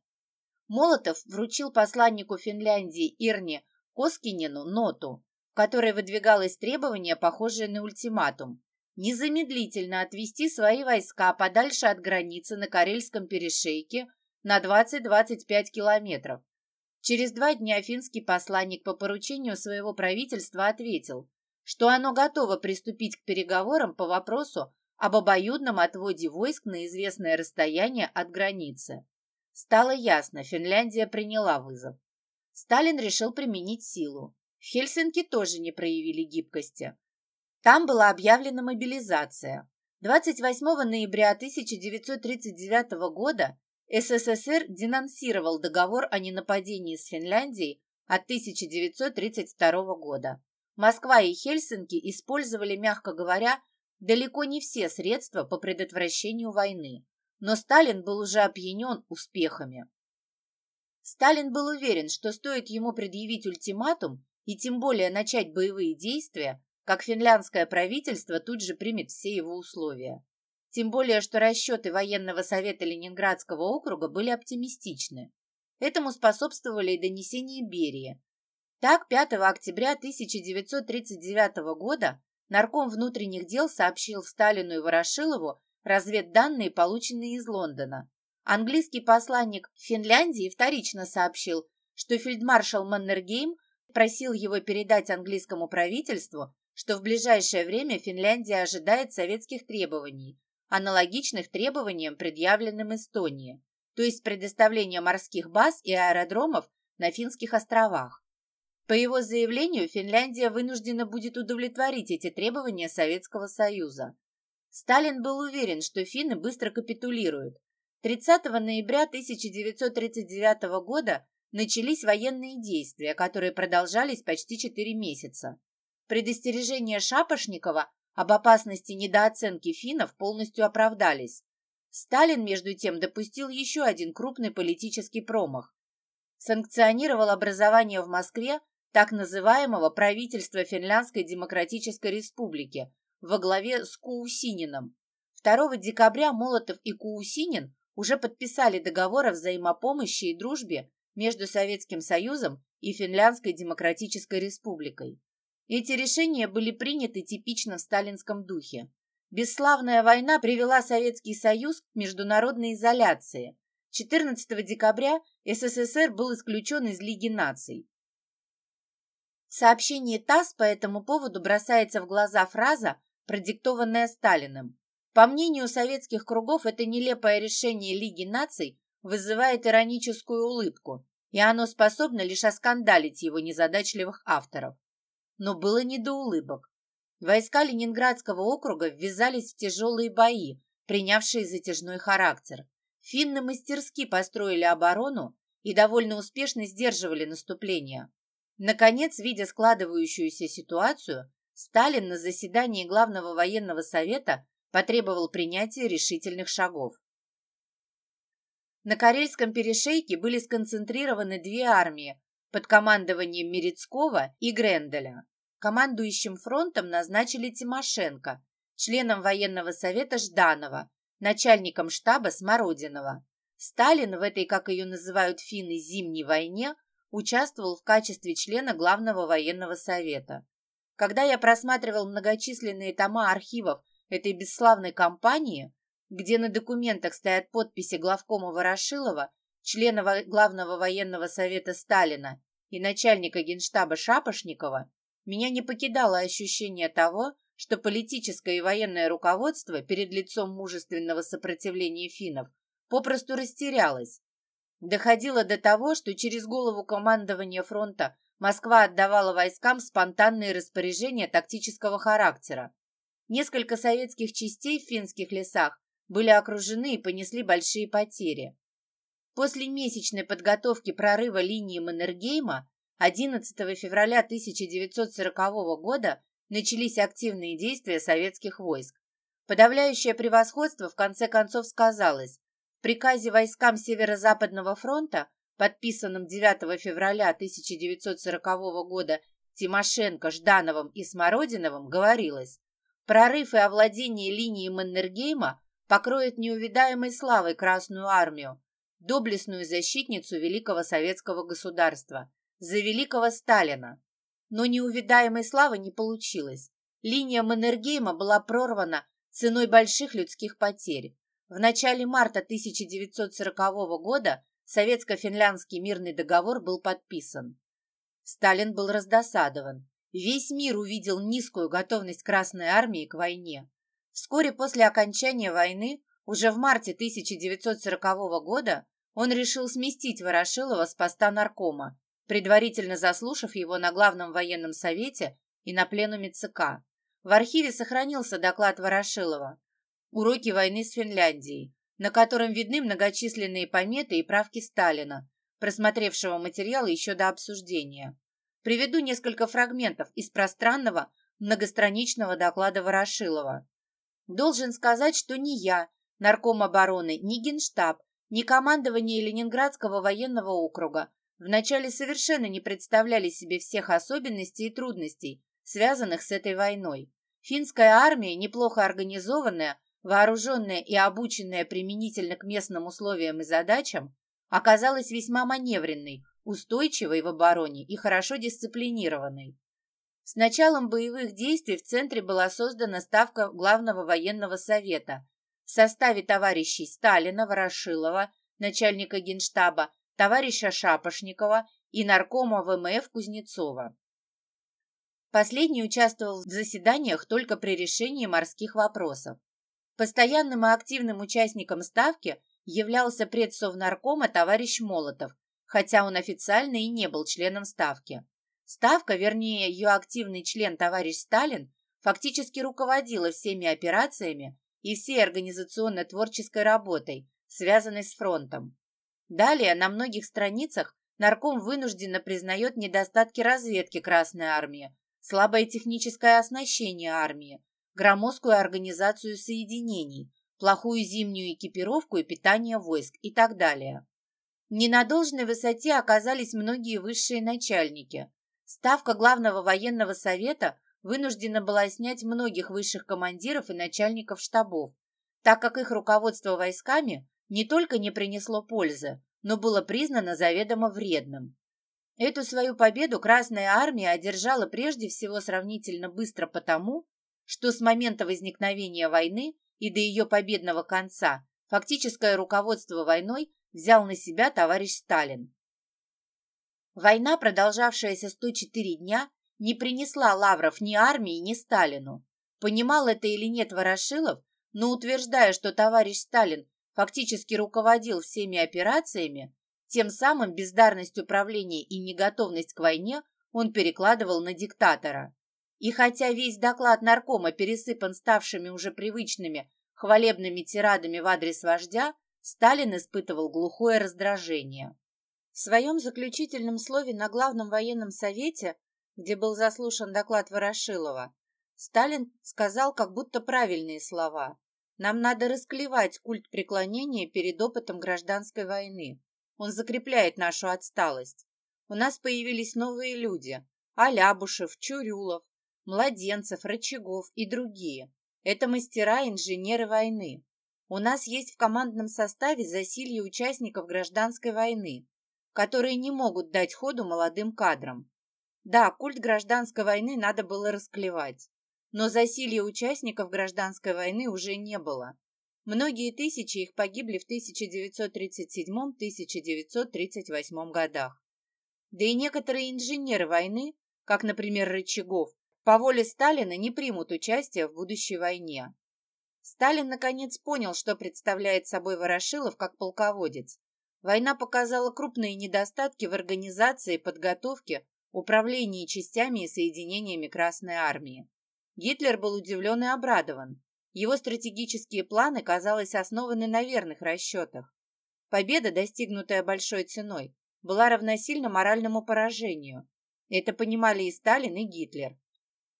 Молотов вручил посланнику Финляндии Ирне Коскинину ноту, в которой выдвигалось требование, похожее на ультиматум, незамедлительно отвести свои войска подальше от границы на Карельском перешейке на 20-25 километров. Через два дня финский посланник по поручению своего правительства ответил, что оно готово приступить к переговорам по вопросу об обоюдном отводе войск на известное расстояние от границы. Стало ясно, Финляндия приняла вызов. Сталин решил применить силу. В Хельсинки тоже не проявили гибкости. Там была объявлена мобилизация. 28 ноября 1939 года СССР денонсировал договор о ненападении с Финляндией от 1932 года. Москва и Хельсинки использовали, мягко говоря, далеко не все средства по предотвращению войны, но Сталин был уже опьянен успехами. Сталин был уверен, что стоит ему предъявить ультиматум, и тем более начать боевые действия, как финляндское правительство тут же примет все его условия. Тем более, что расчеты военного совета Ленинградского округа были оптимистичны. Этому способствовали и донесения Берии. Так, 5 октября 1939 года нарком внутренних дел сообщил Сталину и Ворошилову разведданные, полученные из Лондона. Английский посланник в Финляндии вторично сообщил, что фельдмаршал Маннергейм просил его передать английскому правительству, что в ближайшее время Финляндия ожидает советских требований, аналогичных требованиям, предъявленным Эстонии, то есть предоставление морских баз и аэродромов на Финских островах. По его заявлению, Финляндия вынуждена будет удовлетворить эти требования Советского Союза. Сталин был уверен, что финны быстро капитулируют. 30 ноября 1939 года начались военные действия, которые продолжались почти 4 месяца. Предостережения Шапошникова об опасности недооценки финнов полностью оправдались. Сталин, между тем, допустил еще один крупный политический промах. Санкционировал образование в Москве так называемого правительства Финляндской Демократической Республики во главе с Куусинином. 2 декабря Молотов и Куусинин уже подписали договор о взаимопомощи и дружбе между Советским Союзом и Финляндской Демократической Республикой. Эти решения были приняты типично в сталинском духе. Бесславная война привела Советский Союз к международной изоляции. 14 декабря СССР был исключен из Лиги наций. В сообщении ТАСС по этому поводу бросается в глаза фраза, продиктованная Сталиным. По мнению советских кругов, это нелепое решение Лиги наций вызывает ироническую улыбку, и оно способно лишь оскандалить его незадачливых авторов но было не до улыбок. Войска Ленинградского округа ввязались в тяжелые бои, принявшие затяжной характер. Финны мастерски построили оборону и довольно успешно сдерживали наступление. Наконец, видя складывающуюся ситуацию, Сталин на заседании Главного военного совета потребовал принятия решительных шагов. На Карельском перешейке были сконцентрированы две армии под командованием Мерецкого и Гренделя. Командующим фронтом назначили Тимошенко, членом военного совета Жданова, начальником штаба Смородинова. Сталин в этой, как ее называют финны, зимней войне участвовал в качестве члена Главного военного совета. Когда я просматривал многочисленные тома архивов этой бесславной кампании, где на документах стоят подписи главкома Ворошилова члена Главного военного совета Сталина и начальника генштаба Шапошникова, меня не покидало ощущение того, что политическое и военное руководство перед лицом мужественного сопротивления финнов попросту растерялось. Доходило до того, что через голову командования фронта Москва отдавала войскам спонтанные распоряжения тактического характера. Несколько советских частей в финских лесах были окружены и понесли большие потери. После месячной подготовки прорыва линии Маннергейма 11 февраля 1940 года начались активные действия советских войск. Подавляющее превосходство в конце концов сказалось. В приказе войскам Северо-Западного фронта, подписанном 9 февраля 1940 года Тимошенко, Ждановым и Смородиновым, говорилось «Прорыв и овладение линией Маннергейма покроет неувидаемой славой Красную Армию, доблестную защитницу великого советского государства, за великого Сталина. Но неувидаемой славы не получилось. Линия Маннергейма была прорвана ценой больших людских потерь. В начале марта 1940 года советско-финляндский мирный договор был подписан. Сталин был раздосадован. Весь мир увидел низкую готовность Красной Армии к войне. Вскоре после окончания войны, уже в марте 1940 года, он решил сместить Ворошилова с поста наркома, предварительно заслушав его на Главном военном совете и на пленуме ЦК. В архиве сохранился доклад Ворошилова «Уроки войны с Финляндией», на котором видны многочисленные пометы и правки Сталина, просмотревшего материал еще до обсуждения. Приведу несколько фрагментов из пространного многостраничного доклада Ворошилова. Должен сказать, что ни я, нарком обороны, ни Генштаб ни командование Ленинградского военного округа вначале совершенно не представляли себе всех особенностей и трудностей, связанных с этой войной. Финская армия, неплохо организованная, вооруженная и обученная применительно к местным условиям и задачам, оказалась весьма маневренной, устойчивой в обороне и хорошо дисциплинированной. С началом боевых действий в центре была создана ставка Главного военного совета в составе товарищей Сталина, Ворошилова, начальника генштаба, товарища Шапошникова и наркома ВМФ Кузнецова. Последний участвовал в заседаниях только при решении морских вопросов. Постоянным и активным участником ставки являлся предсовнаркома товарищ Молотов, хотя он официально и не был членом ставки. Ставка, вернее, ее активный член товарищ Сталин, фактически руководила всеми операциями и всей организационно-творческой работой, связанной с фронтом. Далее, на многих страницах нарком вынужденно признает недостатки разведки Красной Армии, слабое техническое оснащение армии, громоздкую организацию соединений, плохую зимнюю экипировку и питание войск и так далее. Не на должной высоте оказались многие высшие начальники, Ставка Главного военного совета вынуждена была снять многих высших командиров и начальников штабов, так как их руководство войсками не только не принесло пользы, но было признано заведомо вредным. Эту свою победу Красная Армия одержала прежде всего сравнительно быстро потому, что с момента возникновения войны и до ее победного конца фактическое руководство войной взял на себя товарищ Сталин. Война, продолжавшаяся 104 дня, не принесла лавров ни армии, ни Сталину. Понимал это или нет Ворошилов, но утверждая, что товарищ Сталин фактически руководил всеми операциями, тем самым бездарность управления и неготовность к войне он перекладывал на диктатора. И хотя весь доклад наркома пересыпан ставшими уже привычными хвалебными тирадами в адрес вождя, Сталин испытывал глухое раздражение. В своем заключительном слове на Главном военном совете, где был заслушан доклад Ворошилова, Сталин сказал как будто правильные слова. Нам надо расклевать культ преклонения перед опытом гражданской войны. Он закрепляет нашу отсталость. У нас появились новые люди. Алябушев, Чурюлов, Младенцев, Рычагов и другие. Это мастера инженеры войны. У нас есть в командном составе засилье участников гражданской войны которые не могут дать ходу молодым кадрам. Да, культ гражданской войны надо было расклевать, но засилья участников гражданской войны уже не было. Многие тысячи их погибли в 1937-1938 годах. Да и некоторые инженеры войны, как, например, Рычагов, по воле Сталина не примут участие в будущей войне. Сталин наконец понял, что представляет собой Ворошилов как полководец, Война показала крупные недостатки в организации, подготовке, управлении частями и соединениями Красной Армии. Гитлер был удивлен и обрадован. Его стратегические планы, казалось, основаны на верных расчетах. Победа, достигнутая большой ценой, была равносильна моральному поражению. Это понимали и Сталин, и Гитлер.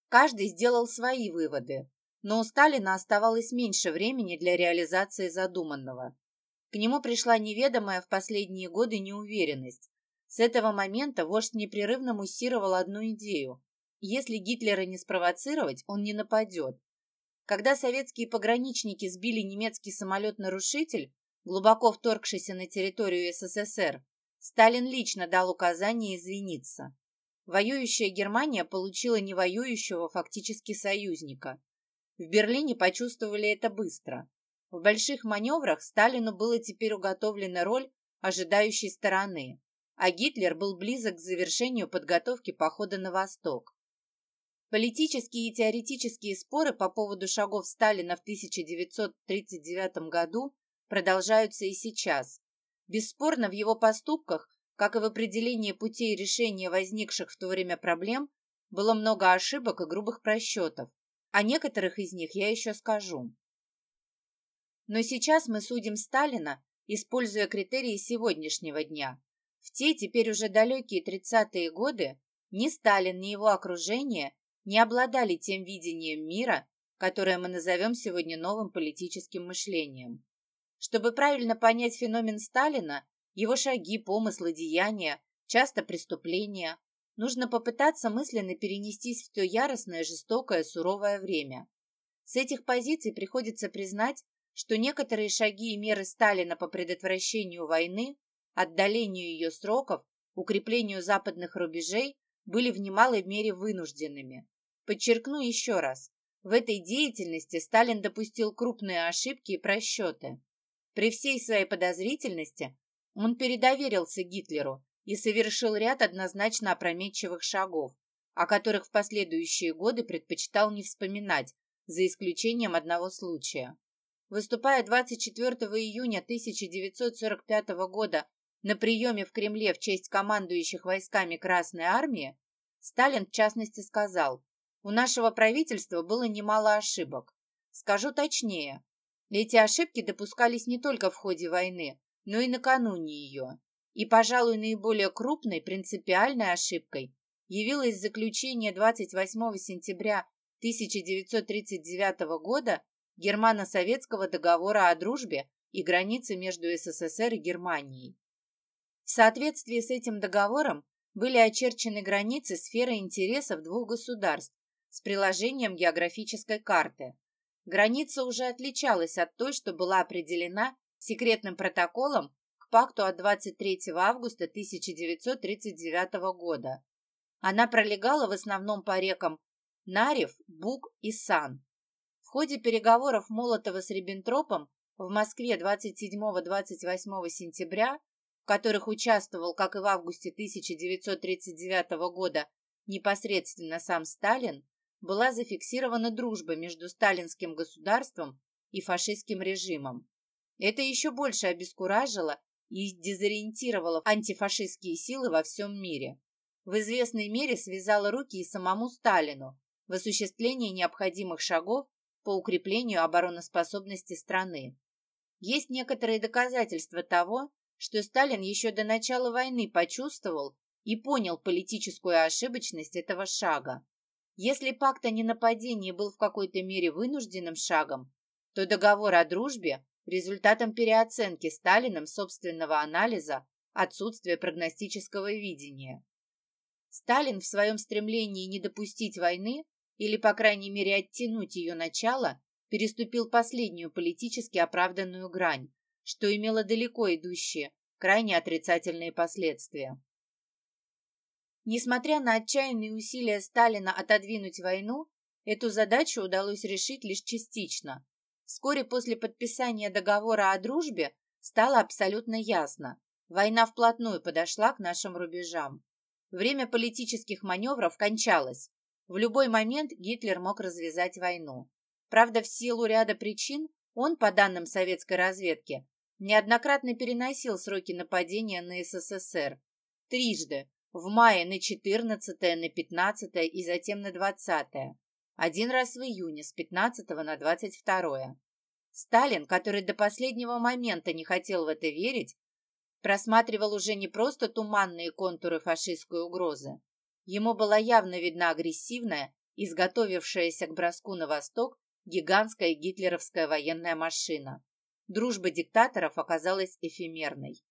Каждый сделал свои выводы, но у Сталина оставалось меньше времени для реализации задуманного. К нему пришла неведомая в последние годы неуверенность. С этого момента вождь непрерывно муссировал одну идею. Если Гитлера не спровоцировать, он не нападет. Когда советские пограничники сбили немецкий самолет-нарушитель, глубоко вторгшийся на территорию СССР, Сталин лично дал указание извиниться. Воюющая Германия получила невоюющего фактически союзника. В Берлине почувствовали это быстро. В больших маневрах Сталину было теперь уготовлена роль ожидающей стороны, а Гитлер был близок к завершению подготовки похода на восток. Политические и теоретические споры по поводу шагов Сталина в 1939 году продолжаются и сейчас. Бесспорно, в его поступках, как и в определении путей решения возникших в то время проблем, было много ошибок и грубых просчетов. О некоторых из них я еще скажу. Но сейчас мы судим Сталина, используя критерии сегодняшнего дня. В те теперь уже далекие 30-е годы ни Сталин, ни его окружение не обладали тем видением мира, которое мы назовем сегодня новым политическим мышлением. Чтобы правильно понять феномен Сталина, его шаги, помыслы, деяния, часто преступления. Нужно попытаться мысленно перенестись в то яростное, жестокое, суровое время. С этих позиций приходится признать, что некоторые шаги и меры Сталина по предотвращению войны, отдалению ее сроков, укреплению западных рубежей были в немалой мере вынужденными. Подчеркну еще раз, в этой деятельности Сталин допустил крупные ошибки и просчеты. При всей своей подозрительности он передоверился Гитлеру и совершил ряд однозначно опрометчивых шагов, о которых в последующие годы предпочитал не вспоминать, за исключением одного случая. Выступая 24 июня 1945 года на приеме в Кремле в честь командующих войсками Красной Армии, Сталин в частности сказал, у нашего правительства было немало ошибок. Скажу точнее, эти ошибки допускались не только в ходе войны, но и накануне ее. И, пожалуй, наиболее крупной принципиальной ошибкой явилось заключение 28 сентября 1939 года Германо-Советского договора о дружбе и границы между СССР и Германией. В соответствии с этим договором были очерчены границы сферы интересов двух государств с приложением географической карты. Граница уже отличалась от той, что была определена секретным протоколом к пакту от 23 августа 1939 года. Она пролегала в основном по рекам Нарев, Буг и Сан. В ходе переговоров Молотова с Риббентропом в Москве 27-28 сентября, в которых участвовал, как и в августе 1939 года, непосредственно сам Сталин, была зафиксирована дружба между сталинским государством и фашистским режимом. Это еще больше обескуражило и дезориентировало антифашистские силы во всем мире. В известной мере связало руки и самому Сталину, в осуществлении необходимых шагов по укреплению обороноспособности страны. Есть некоторые доказательства того, что Сталин еще до начала войны почувствовал и понял политическую ошибочность этого шага. Если пакт о ненападении был в какой-то мере вынужденным шагом, то договор о дружбе – результатом переоценки Сталиным собственного анализа отсутствия прогностического видения. Сталин в своем стремлении не допустить войны или, по крайней мере, оттянуть ее начало, переступил последнюю политически оправданную грань, что имело далеко идущие, крайне отрицательные последствия. Несмотря на отчаянные усилия Сталина отодвинуть войну, эту задачу удалось решить лишь частично. Вскоре после подписания договора о дружбе стало абсолютно ясно, война вплотную подошла к нашим рубежам. Время политических маневров кончалось, в любой момент Гитлер мог развязать войну. Правда, в силу ряда причин он, по данным советской разведки, неоднократно переносил сроки нападения на СССР. Трижды, в мае на 14 на 15 и затем на 20 Один раз в июне с 15 на 22 Сталин, который до последнего момента не хотел в это верить, просматривал уже не просто туманные контуры фашистской угрозы, Ему была явно видна агрессивная, изготовившаяся к броску на восток, гигантская гитлеровская военная машина. Дружба диктаторов оказалась эфемерной.